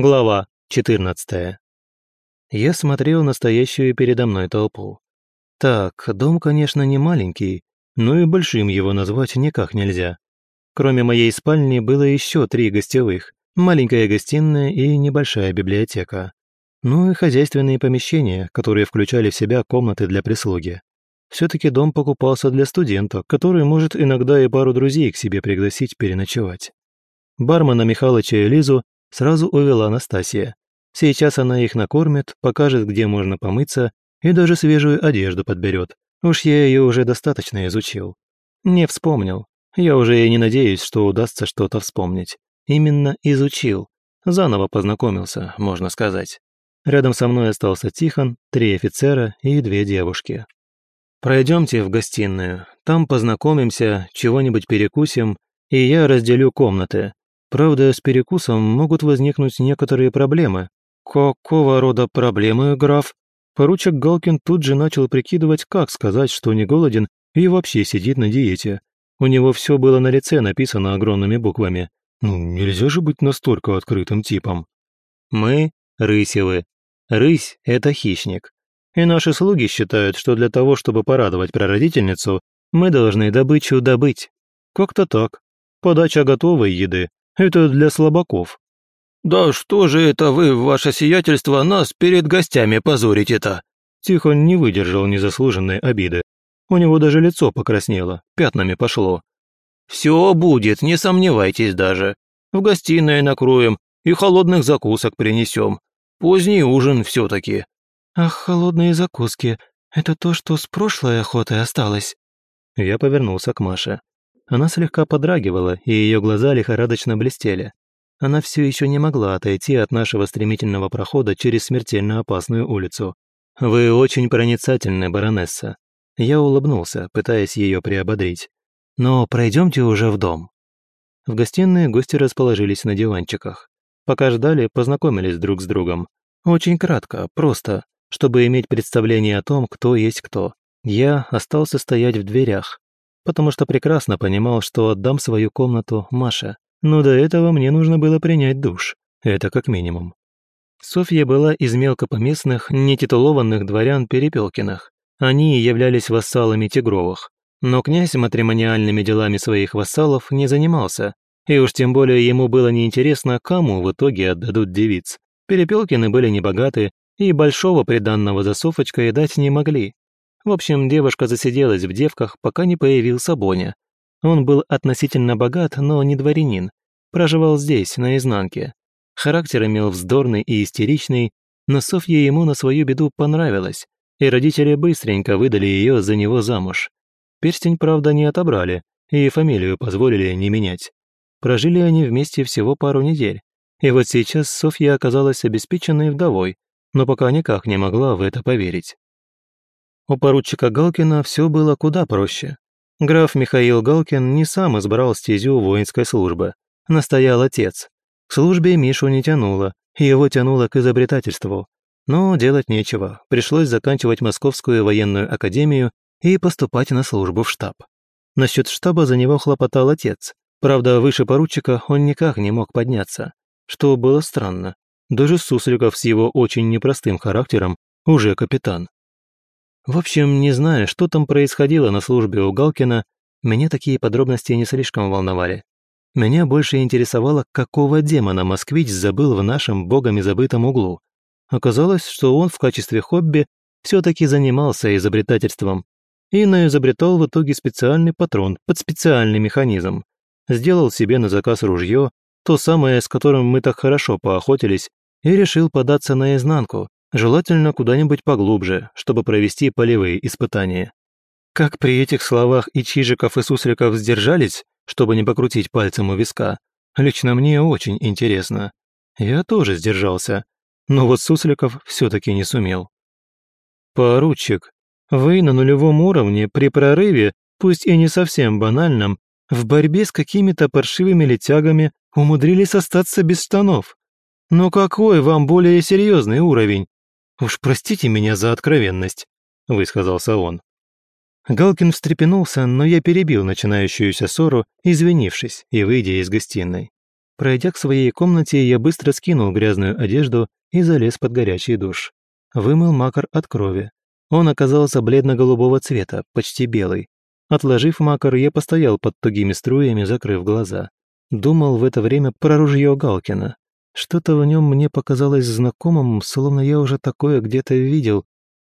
Глава 14. Я смотрел на стоящую передо мной толпу. Так, дом, конечно, не маленький, но и большим его назвать никак нельзя. Кроме моей спальни было еще три гостевых, маленькая гостиная и небольшая библиотека. Ну и хозяйственные помещения, которые включали в себя комнаты для прислуги. Все-таки дом покупался для студента, который может иногда и пару друзей к себе пригласить переночевать. Бармена Михалыча и Лизу сразу увела Настасья. Сейчас она их накормит, покажет, где можно помыться и даже свежую одежду подберет. Уж я ее уже достаточно изучил. Не вспомнил. Я уже и не надеюсь, что удастся что-то вспомнить. Именно изучил. Заново познакомился, можно сказать. Рядом со мной остался Тихон, три офицера и две девушки. Пройдемте в гостиную, там познакомимся, чего-нибудь перекусим, и я разделю комнаты. Правда, с перекусом могут возникнуть некоторые проблемы. Какого рода проблемы, граф? Поручик Галкин тут же начал прикидывать, как сказать, что не голоден и вообще сидит на диете. У него все было на лице написано огромными буквами. Ну, нельзя же быть настолько открытым типом. Мы – рысевы. Рысь – это хищник. И наши слуги считают, что для того, чтобы порадовать прародительницу, мы должны добычу добыть. Как-то так. Подача готовой еды это для слабаков». «Да что же это вы, ваше сиятельство, нас перед гостями позорите-то?» Тихон не выдержал незаслуженной обиды. У него даже лицо покраснело, пятнами пошло. «Все будет, не сомневайтесь даже. В гостиной накроем и холодных закусок принесем. Поздний ужин все-таки». «Ах, холодные закуски, это то, что с прошлой охоты осталось?» Я повернулся к Маше. Она слегка подрагивала, и ее глаза лихорадочно блестели. Она все еще не могла отойти от нашего стремительного прохода через смертельно опасную улицу. «Вы очень проницательны, баронесса». Я улыбнулся, пытаясь ее приободрить. «Но пройдемте уже в дом». В гостиной гости расположились на диванчиках. Пока ждали, познакомились друг с другом. Очень кратко, просто, чтобы иметь представление о том, кто есть кто. Я остался стоять в дверях, потому что прекрасно понимал, что отдам свою комнату Маше. Но до этого мне нужно было принять душ. Это как минимум. Софья была из мелкопоместных, нетитулованных дворян Перепелкиных. Они являлись вассалами Тигровых. Но князь матримониальными делами своих вассалов не занимался, и уж тем более ему было неинтересно, кому в итоге отдадут девиц. Перепелкины были небогаты, и большого приданного за Софочкой дать не могли. В общем, девушка засиделась в девках, пока не появился Боня. Он был относительно богат, но не дворянин. Проживал здесь, на изнанке. Характер имел вздорный и истеричный, но Софья ему на свою беду понравилась, и родители быстренько выдали ее за него замуж. Перстень, правда, не отобрали, и фамилию позволили не менять. Прожили они вместе всего пару недель, и вот сейчас Софья оказалась обеспеченной вдовой, но пока никак не могла в это поверить. У поручика Галкина все было куда проще. Граф Михаил Галкин не сам избрал стезю воинской службы. Настоял отец. К службе Мишу не тянуло, его тянуло к изобретательству. Но делать нечего, пришлось заканчивать Московскую военную академию и поступать на службу в штаб. Насчет штаба за него хлопотал отец. Правда, выше поручика он никак не мог подняться, что было странно. Даже Сусликов с его очень непростым характером уже капитан. В общем, не зная, что там происходило на службе у Галкина, меня такие подробности не слишком волновали. Меня больше интересовало, какого демона москвич забыл в нашем богами забытом углу. Оказалось, что он в качестве хобби все-таки занимался изобретательством и наизобретал в итоге специальный патрон под специальный механизм. Сделал себе на заказ ружье, то самое, с которым мы так хорошо поохотились, и решил податься наизнанку, желательно куда-нибудь поглубже, чтобы провести полевые испытания. Как при этих словах и Чижиков, и Сусликов сдержались, чтобы не покрутить пальцем у виска, лично мне очень интересно. Я тоже сдержался, но вот Сусликов все-таки не сумел. «Поручик, вы на нулевом уровне при прорыве, пусть и не совсем банальном, в борьбе с какими-то паршивыми летягами умудрились остаться без штанов. Но какой вам более серьезный уровень? «Уж простите меня за откровенность», — высказался он. Галкин встрепенулся, но я перебил начинающуюся ссору, извинившись и выйдя из гостиной. Пройдя к своей комнате, я быстро скинул грязную одежду и залез под горячий душ. Вымыл макар от крови. Он оказался бледно-голубого цвета, почти белый. Отложив макар, я постоял под тугими струями, закрыв глаза. Думал в это время про ружье Галкина. Что-то в нем мне показалось знакомым, словно я уже такое где-то видел.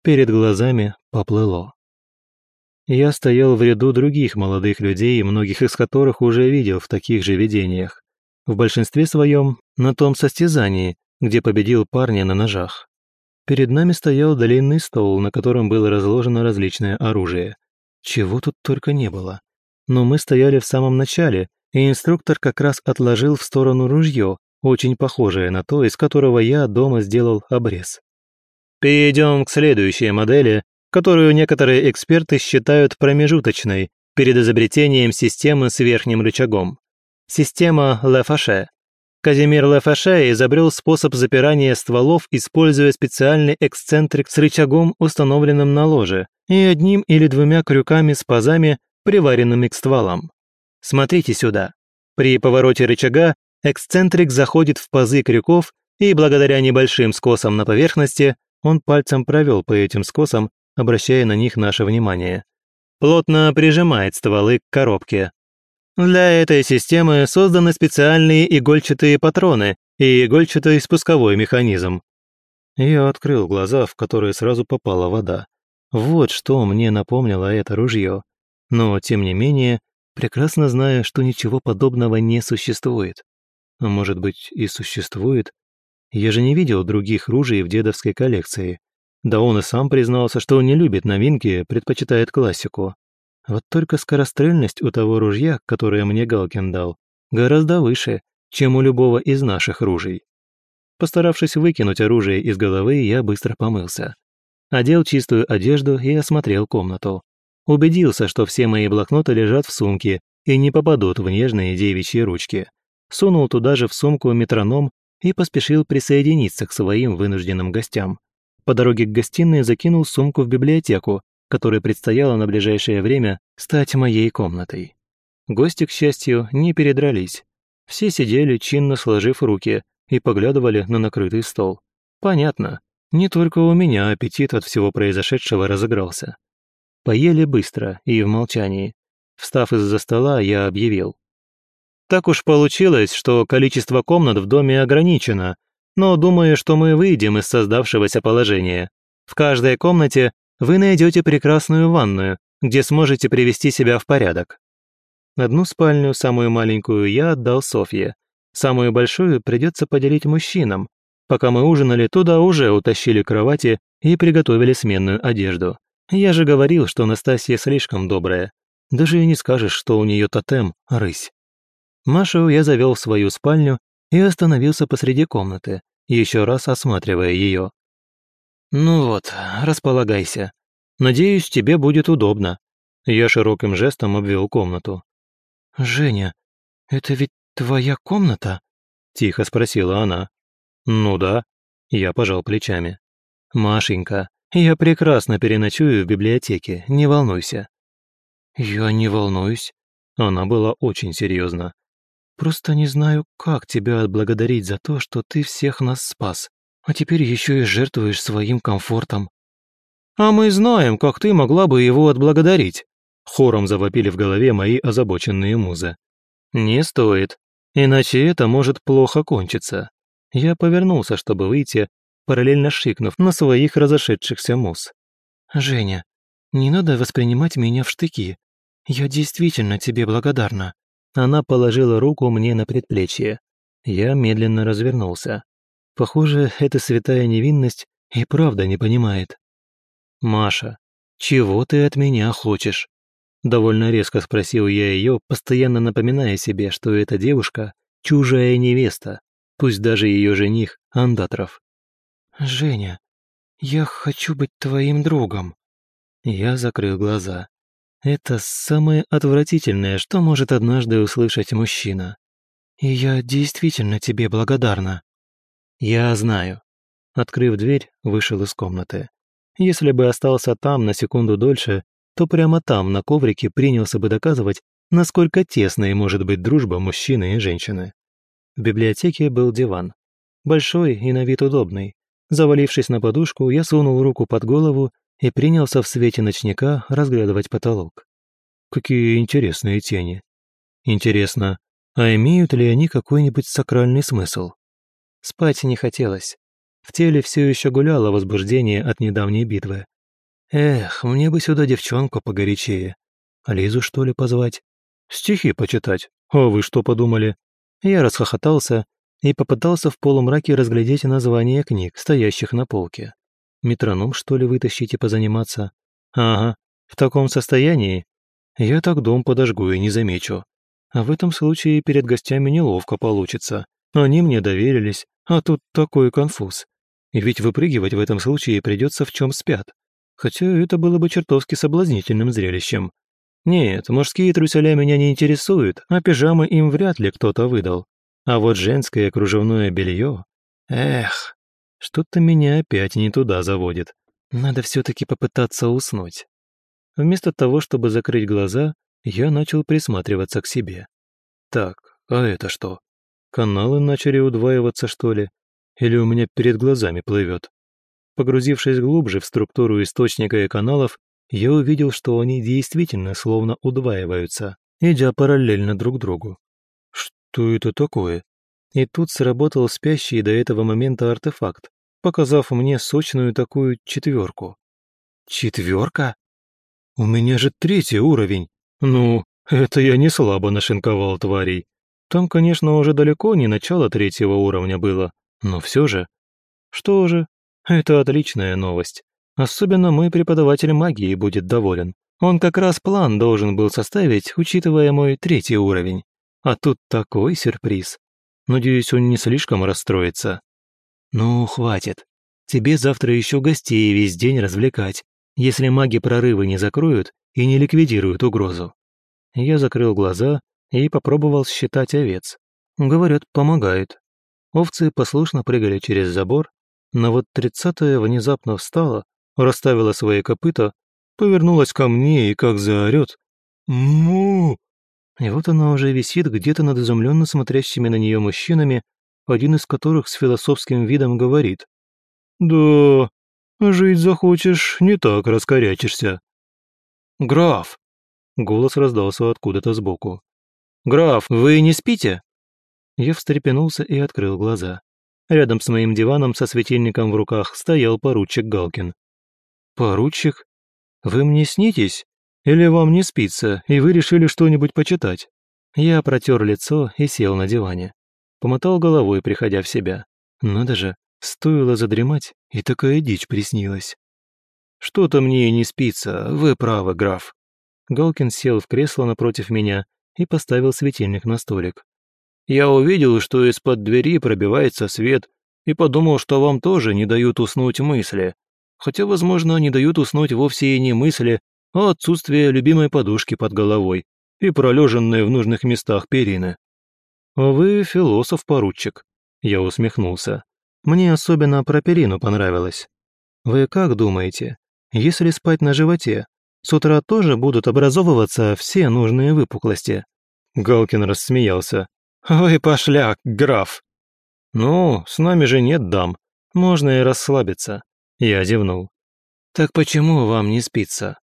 Перед глазами поплыло. Я стоял в ряду других молодых людей, многих из которых уже видел в таких же видениях. В большинстве своем на том состязании, где победил парня на ножах. Перед нами стоял длинный стол, на котором было разложено различное оружие. Чего тут только не было. Но мы стояли в самом начале, и инструктор как раз отложил в сторону ружье, очень похожее на то, из которого я дома сделал обрез. Перейдем к следующей модели, которую некоторые эксперты считают промежуточной перед изобретением системы с верхним рычагом. Система Лефаше. Казимир Лефаше изобрел способ запирания стволов, используя специальный эксцентрик с рычагом, установленным на ложе, и одним или двумя крюками с пазами, приваренными к стволам. Смотрите сюда. При повороте рычага эксцентрик заходит в пазы крюков, и благодаря небольшим скосам на поверхности он пальцем провел по этим скосам, обращая на них наше внимание. Плотно прижимает стволы к коробке. Для этой системы созданы специальные игольчатые патроны и игольчатый спусковой механизм. Я открыл глаза, в которые сразу попала вода. Вот что мне напомнило это ружье. Но, тем не менее, прекрасно зная, что ничего подобного не существует. А может быть, и существует? Я же не видел других ружей в дедовской коллекции. Да он и сам признался, что не любит новинки, предпочитает классику. Вот только скорострельность у того ружья, которое мне Галкин дал, гораздо выше, чем у любого из наших ружей. Постаравшись выкинуть оружие из головы, я быстро помылся. Одел чистую одежду и осмотрел комнату. Убедился, что все мои блокноты лежат в сумке и не попадут в нежные девичьи ручки. Сунул туда же в сумку метроном и поспешил присоединиться к своим вынужденным гостям. По дороге к гостиной закинул сумку в библиотеку, которая предстояло на ближайшее время стать моей комнатой. Гости, к счастью, не передрались. Все сидели, чинно сложив руки, и поглядывали на накрытый стол. Понятно, не только у меня аппетит от всего произошедшего разыгрался. Поели быстро и в молчании. Встав из-за стола, я объявил. «Так уж получилось, что количество комнат в доме ограничено, но думаю, что мы выйдем из создавшегося положения. В каждой комнате вы найдете прекрасную ванную, где сможете привести себя в порядок». Одну спальню, самую маленькую, я отдал Софье. Самую большую придется поделить мужчинам. Пока мы ужинали, туда уже утащили кровати и приготовили сменную одежду. Я же говорил, что Настасья слишком добрая. Даже и не скажешь, что у нее тотем – рысь. Машу я завел в свою спальню и остановился посреди комнаты, еще раз осматривая ее. «Ну вот, располагайся. Надеюсь, тебе будет удобно». Я широким жестом обвел комнату. «Женя, это ведь твоя комната?» – тихо спросила она. «Ну да», – я пожал плечами. «Машенька, я прекрасно переночую в библиотеке, не волнуйся». «Я не волнуюсь». Она была очень серьезна. «Просто не знаю, как тебя отблагодарить за то, что ты всех нас спас, а теперь еще и жертвуешь своим комфортом». «А мы знаем, как ты могла бы его отблагодарить», хором завопили в голове мои озабоченные музы. «Не стоит, иначе это может плохо кончиться». Я повернулся, чтобы выйти, параллельно шикнув на своих разошедшихся мус. «Женя, не надо воспринимать меня в штыки. Я действительно тебе благодарна». Она положила руку мне на предплечье. Я медленно развернулся. Похоже, эта святая невинность и правда не понимает. «Маша, чего ты от меня хочешь?» Довольно резко спросил я ее, постоянно напоминая себе, что эта девушка – чужая невеста, пусть даже ее жених – Андатров. «Женя, я хочу быть твоим другом». Я закрыл глаза. Это самое отвратительное, что может однажды услышать мужчина. И я действительно тебе благодарна. Я знаю. Открыв дверь, вышел из комнаты. Если бы остался там на секунду дольше, то прямо там, на коврике, принялся бы доказывать, насколько тесной может быть дружба мужчины и женщины. В библиотеке был диван. Большой и на вид удобный. Завалившись на подушку, я сунул руку под голову и принялся в свете ночника разглядывать потолок. Какие интересные тени. Интересно, а имеют ли они какой-нибудь сакральный смысл? Спать не хотелось. В теле все еще гуляло возбуждение от недавней битвы. Эх, мне бы сюда девчонку погорячее. Лизу, что ли, позвать? Стихи почитать. А вы что подумали? Я расхохотался и попытался в полумраке разглядеть названия книг, стоящих на полке. Метроном, что ли, вытащить и позаниматься? Ага, в таком состоянии? Я так дом подожгу и не замечу. А в этом случае перед гостями неловко получится. Они мне доверились, а тут такой конфуз. Ведь выпрыгивать в этом случае придется в чем спят. Хотя это было бы чертовски соблазнительным зрелищем. Нет, мужские труселя меня не интересуют, а пижамы им вряд ли кто-то выдал. А вот женское кружевное белье... Эх, что-то меня опять не туда заводит. Надо все-таки попытаться уснуть. Вместо того, чтобы закрыть глаза, я начал присматриваться к себе. Так, а это что? Каналы начали удваиваться, что ли? Или у меня перед глазами плывет? Погрузившись глубже в структуру источника и каналов, я увидел, что они действительно словно удваиваются, идя параллельно друг другу. Что это такое? И тут сработал спящий до этого момента артефакт, показав мне сочную такую четверку. Четверка? У меня же третий уровень. Ну, это я не слабо нашинковал тварей. Там, конечно, уже далеко не начало третьего уровня было, но все же. Что же, это отличная новость. Особенно мой преподаватель магии будет доволен. Он как раз план должен был составить, учитывая мой третий уровень. А тут такой сюрприз. Надеюсь, он не слишком расстроится. Ну, хватит. Тебе завтра еще гостей весь день развлекать, если маги прорывы не закроют и не ликвидируют угрозу. Я закрыл глаза и попробовал считать овец. Говорят, помогает. Овцы послушно прыгали через забор, но вот тридцатая внезапно встала, расставила свои копыта, повернулась ко мне и как заорет «Му!». И вот она уже висит где-то над изумленно смотрящими на нее мужчинами, один из которых с философским видом говорит «Да, жить захочешь, не так раскорячишься». «Граф!» — голос раздался откуда-то сбоку. «Граф, вы не спите?» Я встрепенулся и открыл глаза. Рядом с моим диваном со светильником в руках стоял поручик Галкин. «Поручик? Вы мне снитесь? Или вам не спится, и вы решили что-нибудь почитать?» Я протер лицо и сел на диване. Помотал головой, приходя в себя. Надо же, стоило задремать, и такая дичь приснилась. «Что-то мне не спится, вы правы, граф». Галкин сел в кресло напротив меня и поставил светильник на столик. «Я увидел, что из-под двери пробивается свет, и подумал, что вам тоже не дают уснуть мысли. Хотя, возможно, не дают уснуть вовсе и не мысли, а отсутствие любимой подушки под головой и пролеженные в нужных местах перины. А «Вы философ-поручик», — я усмехнулся. «Мне особенно про перину понравилось. Вы как думаете, если спать на животе, с утра тоже будут образовываться все нужные выпуклости?» Галкин рассмеялся. «Вы пошляк, граф!» «Ну, с нами же нет дам. Можно и расслабиться». Я зевнул. «Так почему вам не спится?»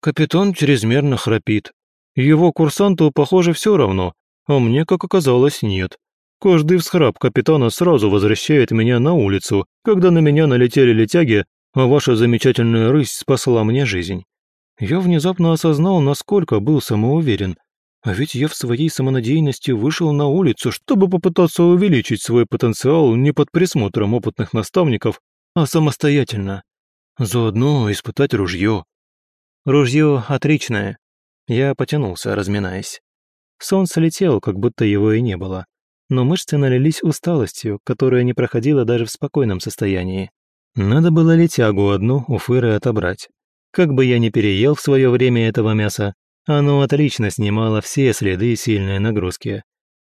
«Капитан чрезмерно храпит. Его курсанту, похоже, все равно, а мне, как оказалось, нет. Каждый всхрап капитана сразу возвращает меня на улицу, когда на меня налетели летяги, а ваша замечательная рысь спасла мне жизнь. Я внезапно осознал, насколько был самоуверен. А ведь я в своей самонадеянности вышел на улицу, чтобы попытаться увеличить свой потенциал не под присмотром опытных наставников, а самостоятельно. Заодно испытать ружье. Ружье отличное. Я потянулся, разминаясь. Сон слетел, как будто его и не было. Но мышцы налились усталостью, которая не проходила даже в спокойном состоянии. Надо было летягу одну у Фыры отобрать. Как бы я ни переел в свое время этого мяса, оно отлично снимало все следы сильной нагрузки.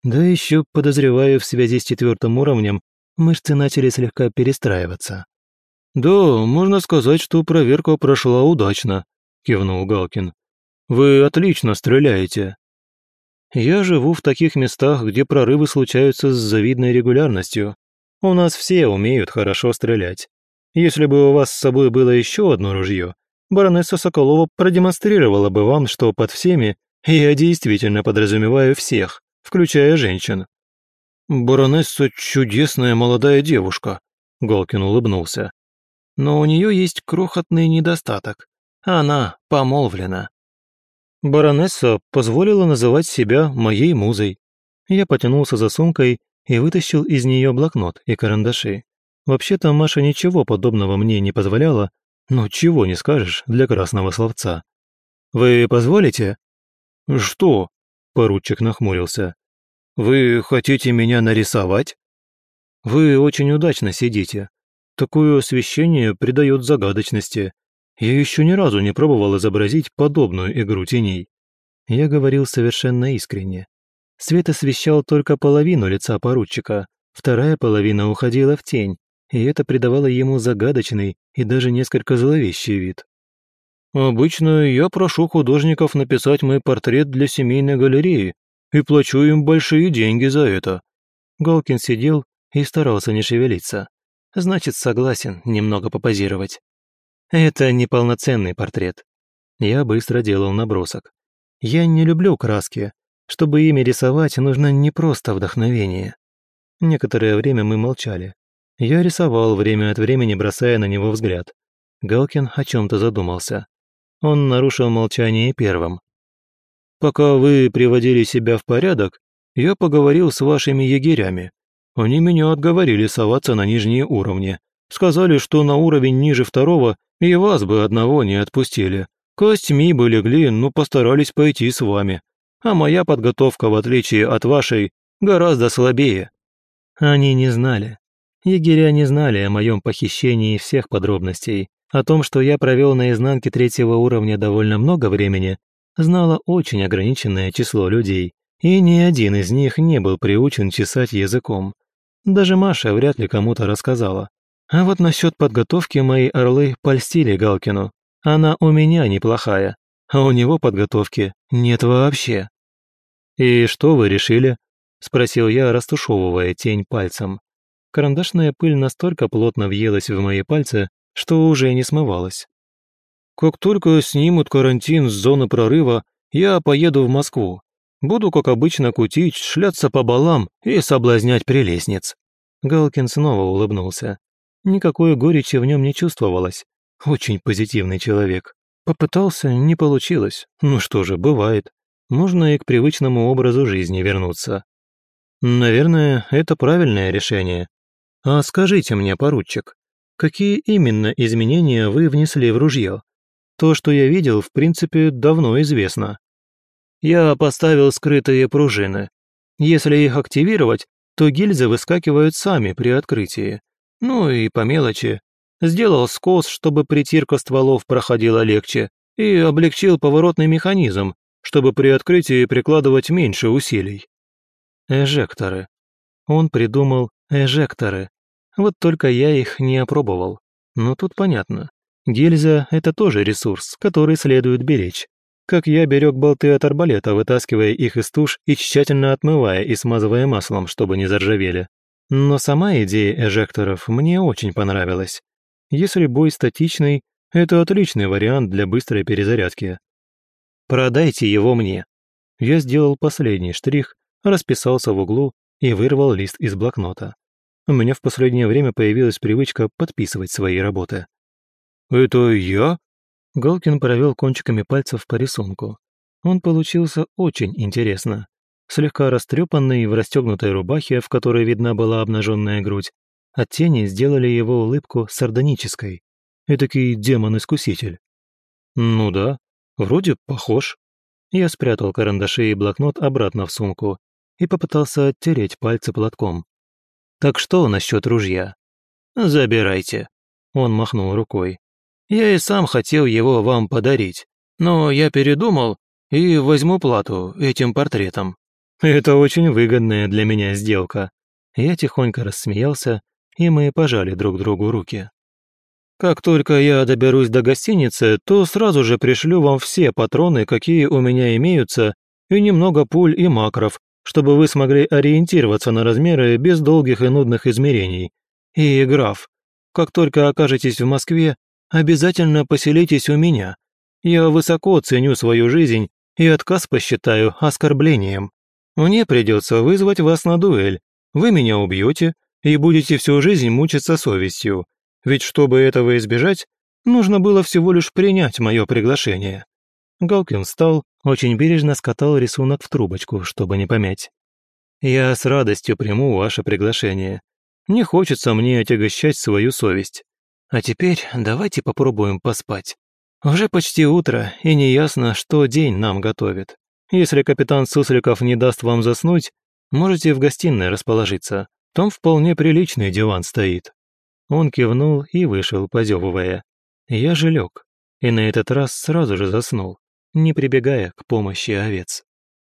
Да еще, подозреваю, в связи с четвертым уровнем, мышцы начали слегка перестраиваться. «Да, можно сказать, что проверка прошла удачно», — кивнул Галкин. «Вы отлично стреляете». Я живу в таких местах, где прорывы случаются с завидной регулярностью. У нас все умеют хорошо стрелять. Если бы у вас с собой было еще одно ружье, баронесса Соколова продемонстрировала бы вам, что под всеми я действительно подразумеваю всех, включая женщин». «Баронесса – чудесная молодая девушка», – Голкин улыбнулся. «Но у нее есть крохотный недостаток. Она помолвлена». Баронесса позволила называть себя моей музой. Я потянулся за сумкой и вытащил из нее блокнот и карандаши. Вообще-то Маша ничего подобного мне не позволяла, но чего не скажешь для красного словца. «Вы позволите?» «Что?» – поручик нахмурился. «Вы хотите меня нарисовать?» «Вы очень удачно сидите. Такое освещение придает загадочности. Я еще ни разу не пробовал изобразить подобную игру теней». Я говорил совершенно искренне. Свет освещал только половину лица поручика, вторая половина уходила в тень, и это придавало ему загадочный и даже несколько зловещий вид. «Обычно я прошу художников написать мой портрет для семейной галереи и плачу им большие деньги за это». Галкин сидел и старался не шевелиться. Значит, согласен немного попозировать. Это неполноценный портрет. Я быстро делал набросок. Я не люблю краски, чтобы ими рисовать, нужно не просто вдохновение. Некоторое время мы молчали. Я рисовал время от времени, бросая на него взгляд. Галкин о чем-то задумался. Он нарушил молчание первым. «Пока вы приводили себя в порядок, я поговорил с вашими егерями. Они меня отговорили соваться на нижние уровни. Сказали, что на уровень ниже второго и вас бы одного не отпустили. Костьми бы легли, но постарались пойти с вами а моя подготовка, в отличие от вашей, гораздо слабее». Они не знали. Егеря не знали о моем похищении всех подробностей. О том, что я провел на изнанке третьего уровня довольно много времени, знало очень ограниченное число людей, и ни один из них не был приучен чесать языком. Даже Маша вряд ли кому-то рассказала. А вот насчет подготовки мои орлы польстили Галкину. Она у меня неплохая, а у него подготовки нет вообще. «И что вы решили?» – спросил я, растушевывая тень пальцем. Карандашная пыль настолько плотно въелась в мои пальцы, что уже не смывалась. «Как только снимут карантин с зоны прорыва, я поеду в Москву. Буду, как обычно, кутить, шляться по балам и соблазнять прелестниц». Галкин снова улыбнулся. Никакой горечи в нем не чувствовалось. Очень позитивный человек. Попытался, не получилось. Ну что же, бывает можно и к привычному образу жизни вернуться. Наверное, это правильное решение. А скажите мне, поручик, какие именно изменения вы внесли в ружье? То, что я видел, в принципе, давно известно. Я поставил скрытые пружины. Если их активировать, то гильзы выскакивают сами при открытии. Ну и по мелочи. Сделал скос, чтобы притирка стволов проходила легче, и облегчил поворотный механизм, чтобы при открытии прикладывать меньше усилий. Эжекторы. Он придумал эжекторы. Вот только я их не опробовал. Но тут понятно. Гильза – это тоже ресурс, который следует беречь. Как я берег болты от арбалета, вытаскивая их из туш и тщательно отмывая и смазывая маслом, чтобы не заржавели. Но сама идея эжекторов мне очень понравилась. Если бой статичный, это отличный вариант для быстрой перезарядки. Продайте его мне». Я сделал последний штрих, расписался в углу и вырвал лист из блокнота. У меня в последнее время появилась привычка подписывать свои работы. «Это я?» Галкин провел кончиками пальцев по рисунку. Он получился очень интересно. Слегка растрепанный в расстегнутой рубахе, в которой видна была обнаженная грудь, от тени сделали его улыбку сардонической. Этакий демон-искуситель. Ну да, Вроде похож. Я спрятал карандаши и блокнот обратно в сумку и попытался оттереть пальцы платком. «Так что насчет ружья?» «Забирайте», — он махнул рукой. «Я и сам хотел его вам подарить, но я передумал и возьму плату этим портретом». «Это очень выгодная для меня сделка». Я тихонько рассмеялся, и мы пожали друг другу руки. Как только я доберусь до гостиницы, то сразу же пришлю вам все патроны, какие у меня имеются, и немного пуль и макров, чтобы вы смогли ориентироваться на размеры без долгих и нудных измерений. И, граф, как только окажетесь в Москве, обязательно поселитесь у меня. Я высоко ценю свою жизнь и отказ посчитаю оскорблением. Мне придется вызвать вас на дуэль. Вы меня убьете и будете всю жизнь мучиться совестью. Ведь чтобы этого избежать, нужно было всего лишь принять мое приглашение». Галкин встал, очень бережно скатал рисунок в трубочку, чтобы не помять. «Я с радостью приму ваше приглашение. Не хочется мне отягощать свою совесть. А теперь давайте попробуем поспать. Уже почти утро, и неясно, что день нам готовит. Если капитан Сусликов не даст вам заснуть, можете в гостиной расположиться. Там вполне приличный диван стоит». Он кивнул и вышел, позевывая. Я же лег, и на этот раз сразу же заснул, не прибегая к помощи овец.